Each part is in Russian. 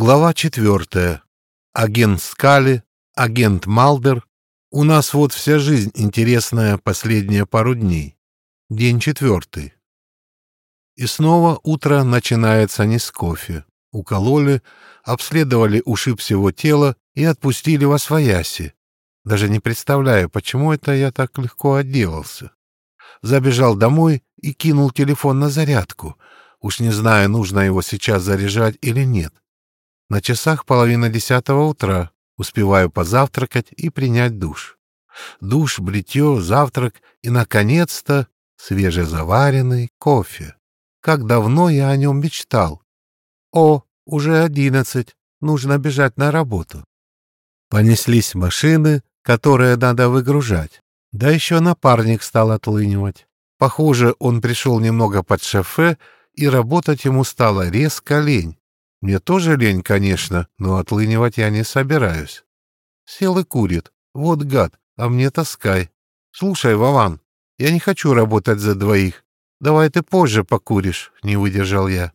Глава четвертая. Агент Скали, агент Малдер. У нас вот вся жизнь интересная последние пару дней. День четвертый. И снова утро начинается не с кофе. Укололи, обследовали ушиб всего тела и отпустили во свояси. Даже не представляю, почему это я так легко отделался. Забежал домой и кинул телефон на зарядку. Уж не знаю, нужно его сейчас заряжать или нет. На часах половина десятого утра. Успеваю позавтракать и принять душ. Душ, бритье, завтрак и, наконец-то, свежезаваренный кофе. Как давно я о нем мечтал. О, уже одиннадцать, нужно бежать на работу. Понеслись машины, которые надо выгружать. Да еще напарник стал отлынивать. Похоже, он пришел немного под шофе, и работать ему стало резко лень. Мне тоже лень, конечно, но отлынивать я не собираюсь. Сел и курит. Вот гад, а мне таскай. Слушай, Вован, я не хочу работать за двоих. Давай ты позже покуришь, не выдержал я.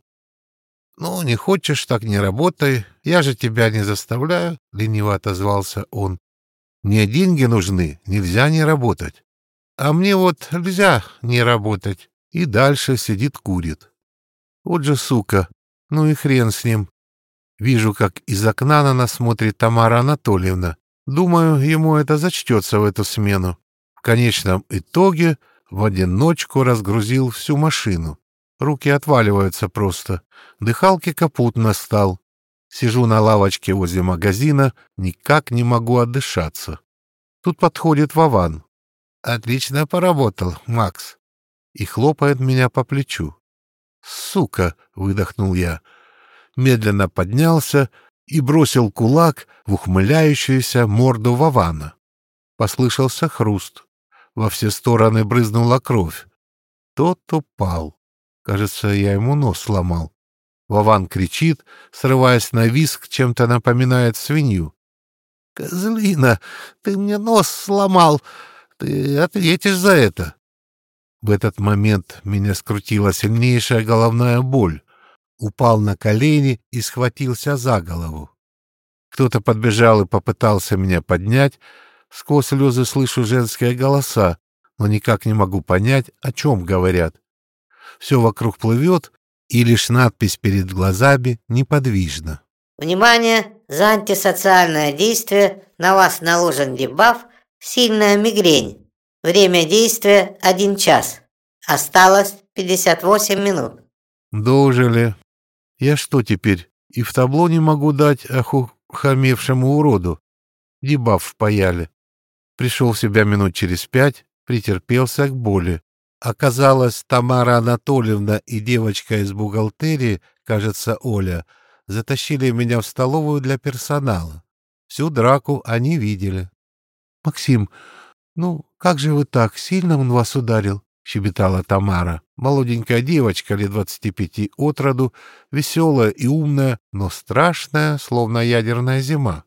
Ну, не хочешь, так не работай. Я же тебя не заставляю, лениво отозвался он. Мне деньги нужны, нельзя не работать. А мне вот нельзя не работать. И дальше сидит курит. Вот же сука, ну и хрен с ним. Вижу, как из окна на нас смотрит Тамара Анатольевна. Думаю, ему это зачтется в эту смену. В конечном итоге в одиночку разгрузил всю машину. Руки отваливаются просто. Дыхалки капут настал. Сижу на лавочке возле магазина, никак не могу отдышаться. Тут подходит Вован. «Отлично поработал, Макс!» И хлопает меня по плечу. «Сука!» — выдохнул я. Медленно поднялся и бросил кулак в ухмыляющуюся морду Вована. Послышался хруст. Во все стороны брызнула кровь. Тот упал. Кажется, я ему нос сломал. Вован кричит, срываясь на виск, чем-то напоминает свинью. «Козлина, ты мне нос сломал! Ты ответишь за это!» В этот момент меня скрутила сильнейшая головная боль. Упал на колени и схватился за голову. Кто-то подбежал и попытался меня поднять. Сквозь слезы слышу женские голоса, но никак не могу понять, о чем говорят. Все вокруг плывет, и лишь надпись перед глазами неподвижна. Внимание! За антисоциальное действие на вас наложен дебаф «Сильная мигрень». Время действия – один час. Осталось 58 минут. Дожили. Я что теперь, и в табло не могу дать охухамевшему уроду? Дебаф впаяли. Пришел в себя минут через пять, претерпелся к боли. Оказалось, Тамара Анатольевна и девочка из бухгалтерии, кажется, Оля, затащили меня в столовую для персонала. Всю драку они видели. — Максим, ну, как же вы так? Сильно он вас ударил? — щебетала Тамара. Молоденькая девочка лет двадцати пяти от роду, веселая и умная, но страшная, словно ядерная зима.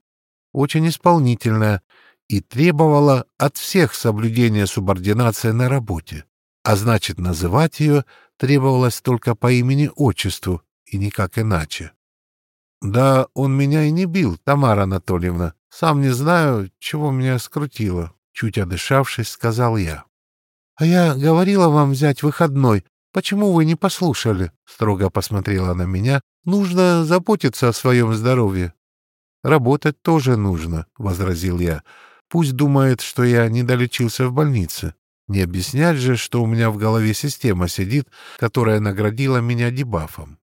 Очень исполнительная и требовала от всех соблюдения субординации на работе. А значит, называть ее требовалось только по имени-отчеству и никак иначе. Да, он меня и не бил, Тамара Анатольевна. Сам не знаю, чего меня скрутило. Чуть одышавшись, сказал я. — А я говорила вам взять выходной. Почему вы не послушали? — строго посмотрела на меня. — Нужно заботиться о своем здоровье. — Работать тоже нужно, — возразил я. Пусть думает, что я не долечился в больнице. Не объяснять же, что у меня в голове система сидит, которая наградила меня дебафом.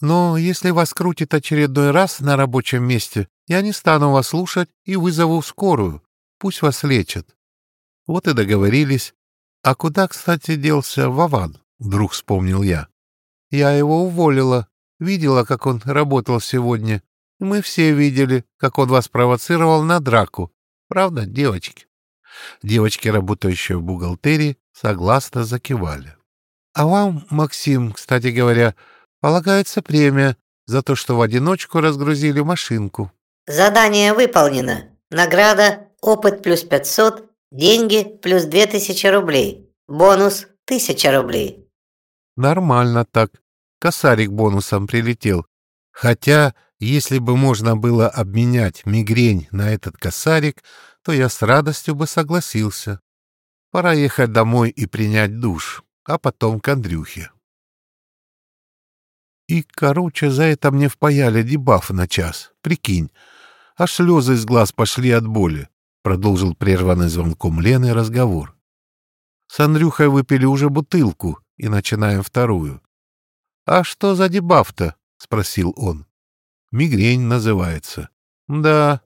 Но если вас крутит очередной раз на рабочем месте, я не стану вас слушать и вызову скорую. Пусть вас лечат. Вот и договорились. А куда, кстати, делся Вован? Вдруг вспомнил я. Я его уволила. Видела, как он работал сегодня. Мы все видели, как он вас провоцировал на драку. Правда, девочки? Девочки, работающие в бухгалтерии, согласно закивали. А вам, Максим, кстати говоря, полагается премия за то, что в одиночку разгрузили машинку. Задание выполнено. Награда опыт плюс 500, деньги плюс 2000 рублей, бонус 1000 рублей. Нормально так. Косарик бонусом прилетел. Хотя, если бы можно было обменять мигрень на этот косарик, то я с радостью бы согласился. Пора ехать домой и принять душ, а потом к Андрюхе. И, короче, за это мне впаяли дебаф на час. Прикинь, аж слезы из глаз пошли от боли, — продолжил прерванный звонком Лены разговор. С Андрюхой выпили уже бутылку и начинаем вторую. — А что за дебаф-то? — спросил он. — Мигрень называется. — Да,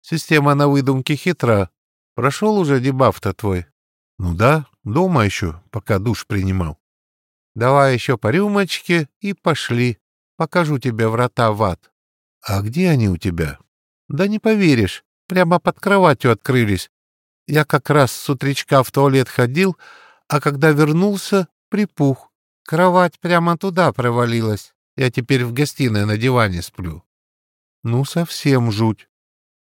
система на выдумке хитра. Прошел уже дебаф-то твой? — Ну да, дома еще, пока душ принимал. Давай еще по рюмочке и пошли. Покажу тебе врата в ад. А где они у тебя? Да не поверишь, прямо под кроватью открылись. Я как раз с утречка в туалет ходил, а когда вернулся, припух. Кровать прямо туда провалилась. Я теперь в гостиной на диване сплю. Ну, совсем жуть.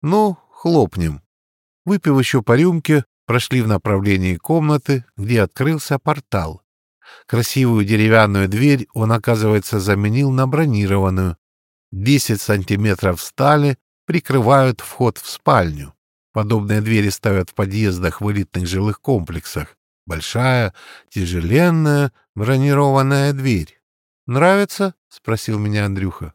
Ну, хлопнем. Выпив еще по рюмке, прошли в направлении комнаты, где открылся портал. Красивую деревянную дверь он, оказывается, заменил на бронированную. Десять сантиметров стали прикрывают вход в спальню. Подобные двери ставят в подъездах в элитных жилых комплексах. Большая, тяжеленная, бронированная дверь. «Нравится?» — спросил меня Андрюха.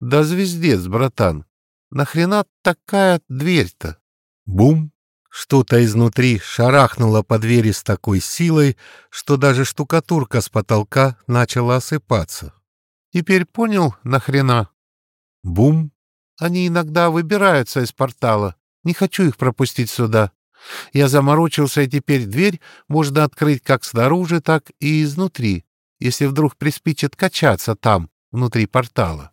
«Да звездец, братан! Нахрена такая дверь-то?» Бум! Что-то изнутри шарахнуло по двери с такой силой, что даже штукатурка с потолка начала осыпаться. Теперь понял, нахрена? Бум! Они иногда выбираются из портала. Не хочу их пропустить сюда. Я заморочился, и теперь дверь можно открыть как снаружи, так и изнутри, если вдруг приспичит качаться там, внутри портала.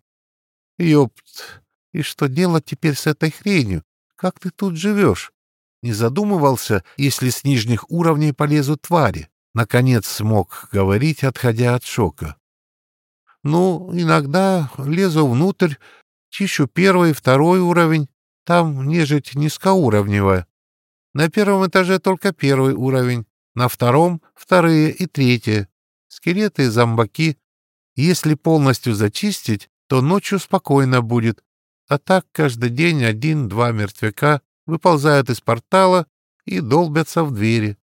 Ёпт! И что делать теперь с этой хренью? Как ты тут живешь? Не задумывался, если с нижних уровней полезут твари. Наконец смог говорить, отходя от шока. Ну, иногда лезу внутрь, чищу первый, второй уровень. Там нежить низкоуровневая. На первом этаже только первый уровень, на втором — вторые и третьи. Скелеты и зомбаки. Если полностью зачистить, то ночью спокойно будет. А так каждый день один-два мертвяка выползают из портала и долбятся в двери.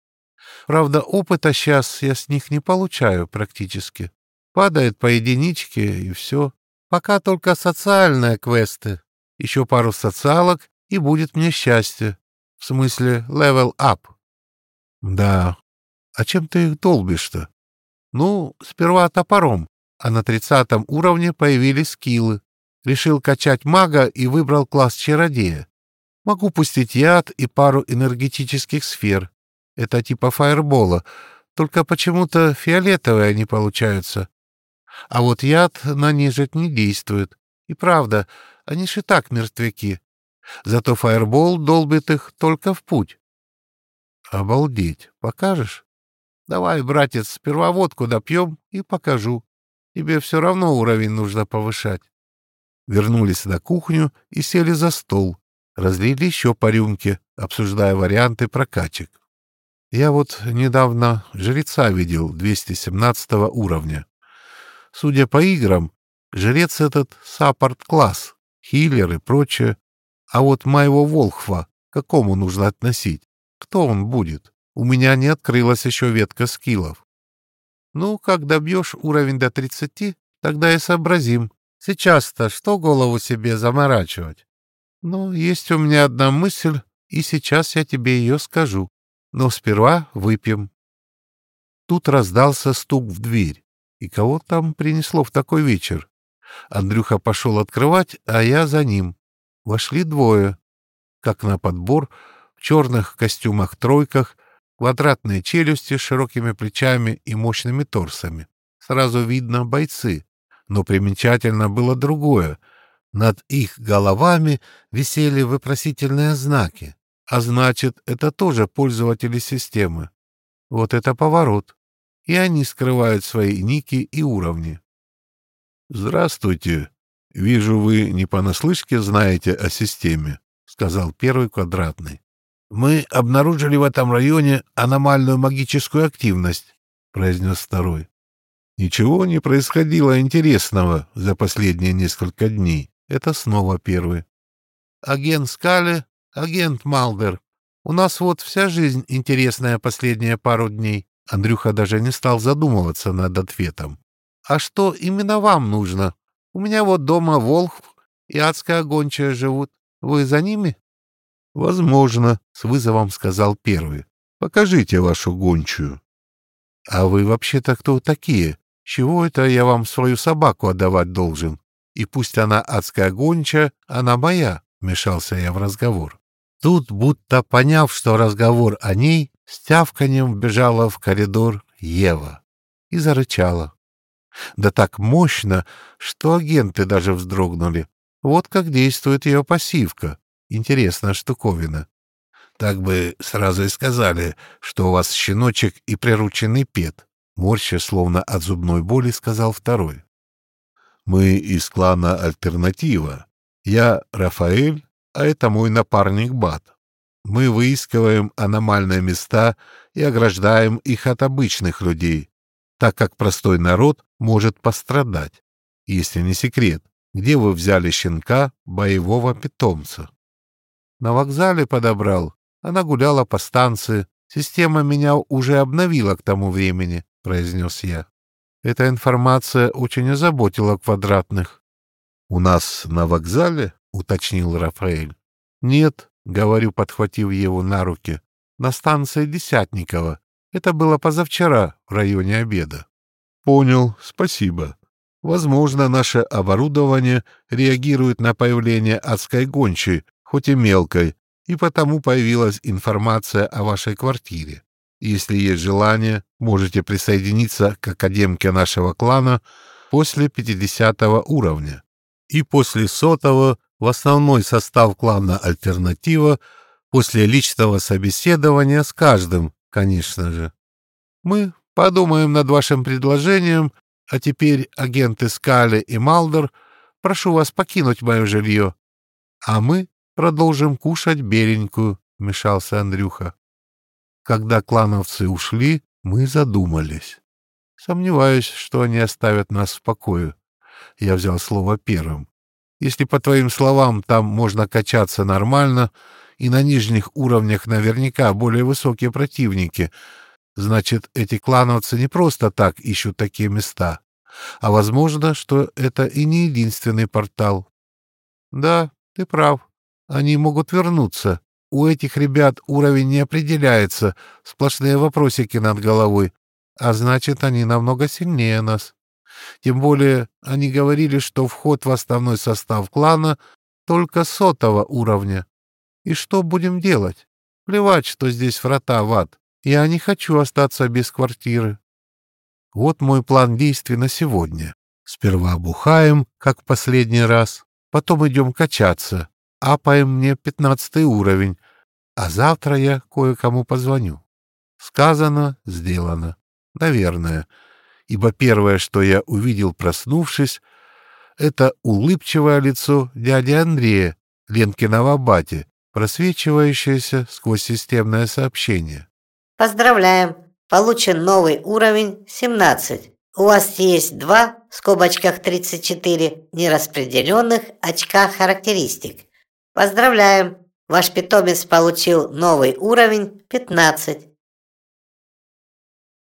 Правда, опыта сейчас я с них не получаю практически. Падает по единичке, и все. Пока только социальные квесты. Еще пару социалок, и будет мне счастье. В смысле, level up. Да. А чем ты их долбишь-то? Ну, сперва топором, а на тридцатом уровне появились скиллы. Решил качать мага и выбрал класс чародея. Могу пустить яд и пару энергетических сфер. Это типа фаербола, только почему-то фиолетовые они получаются. А вот яд на нежить не действует. И правда, они же так мертвяки. Зато фаербол долбит их только в путь. Обалдеть. Покажешь? Давай, братец, сперва водку допьем и покажу. Тебе все равно уровень нужно повышать. Вернулись на кухню и сели за стол разлили еще по рюмке, обсуждая варианты прокачек. Я вот недавно жреца видел 217 уровня. Судя по играм, жрец этот саппорт-класс, хиллер и прочее. А вот моего волхва к какому нужно относить? Кто он будет? У меня не открылась еще ветка скиллов. Ну, как добьешь уровень до 30, тогда и сообразим. Сейчас-то что голову себе заморачивать? Ну, есть у меня одна мысль, и сейчас я тебе ее скажу. Но сперва выпьем. Тут раздался стук в дверь. И кого там принесло в такой вечер? Андрюха пошел открывать, а я за ним. Вошли двое. Как на подбор, в черных костюмах-тройках, квадратные челюсти с широкими плечами и мощными торсами. Сразу видно бойцы. Но примечательно было другое — над их головами висели вопросительные знаки, а значит, это тоже пользователи системы. Вот это поворот. И они скрывают свои ники и уровни. «Здравствуйте. Вижу, вы не понаслышке знаете о системе», — сказал первый квадратный. «Мы обнаружили в этом районе аномальную магическую активность», — произнес второй. Ничего не происходило интересного за последние несколько дней. Это снова первый. Агент Скали, агент Малдер. У нас вот вся жизнь интересная последние пару дней. Андрюха даже не стал задумываться над ответом. А что именно вам нужно? У меня вот дома Волх и адская гончая живут. Вы за ними? Возможно, с вызовом сказал первый. Покажите вашу гончую. А вы вообще-то кто такие? Чего это я вам свою собаку отдавать должен? И пусть она адская гончая, она моя, вмешался я в разговор. Тут, будто поняв, что разговор о ней, с тявканьем бежала в коридор Ева и зарычала. Да так мощно, что агенты даже вздрогнули. Вот как действует ее пассивка. Интересная штуковина. Так бы сразу и сказали, что у вас щеночек и прирученный пет. Морща, словно от зубной боли, сказал второй. Мы из клана «Альтернатива». Я Рафаэль, а это мой напарник Бат. Мы выискиваем аномальные места и ограждаем их от обычных людей, так как простой народ может пострадать. Если не секрет, где вы взяли щенка, боевого питомца? На вокзале подобрал. Она гуляла по станции. Система меня уже обновила к тому времени, произнес я. Эта информация очень озаботила квадратных. У нас на вокзале, уточнил Рафаэль. Нет, говорю, подхватив его на руки. На станции Десятникова. Это было позавчера, в районе обеда. Понял, спасибо. Возможно, наше оборудование реагирует на появление адской гончей, хоть и мелкой, и потому появилась информация о вашей квартире. Если есть желание, можете присоединиться к академке нашего клана после 50 уровня. И после сотого в основной состав клана «Альтернатива» после личного собеседования с каждым, конечно же. Мы подумаем над вашим предложением, а теперь агенты Скали и Малдер, прошу вас покинуть мое жилье, а мы продолжим кушать беленькую, — вмешался Андрюха. Когда клановцы ушли, мы задумались. Сомневаюсь, что они оставят нас в покое. Я взял слово первым. Если, по твоим словам, там можно качаться нормально, и на нижних уровнях наверняка более высокие противники, значит, эти клановцы не просто так ищут такие места, а возможно, что это и не единственный портал. Да, ты прав. Они могут вернуться. У этих ребят уровень не определяется, сплошные вопросики над головой, а значит, они намного сильнее нас. Тем более они говорили, что вход в основной состав клана только сотого уровня. И что будем делать? Плевать, что здесь врата в ад. Я не хочу остаться без квартиры. Вот мой план действий на сегодня. Сперва бухаем, как в последний раз, потом идем качаться, апаем мне пятнадцатый уровень, а завтра я кое-кому позвоню. Сказано, сделано. Наверное ибо первое, что я увидел, проснувшись, это улыбчивое лицо дяди Андрея, Ленкиного бати, просвечивающееся сквозь системное сообщение. Поздравляем! Получен новый уровень 17. У вас есть два, в скобочках 34, нераспределенных очка характеристик. Поздравляем! Ваш питомец получил новый уровень 15.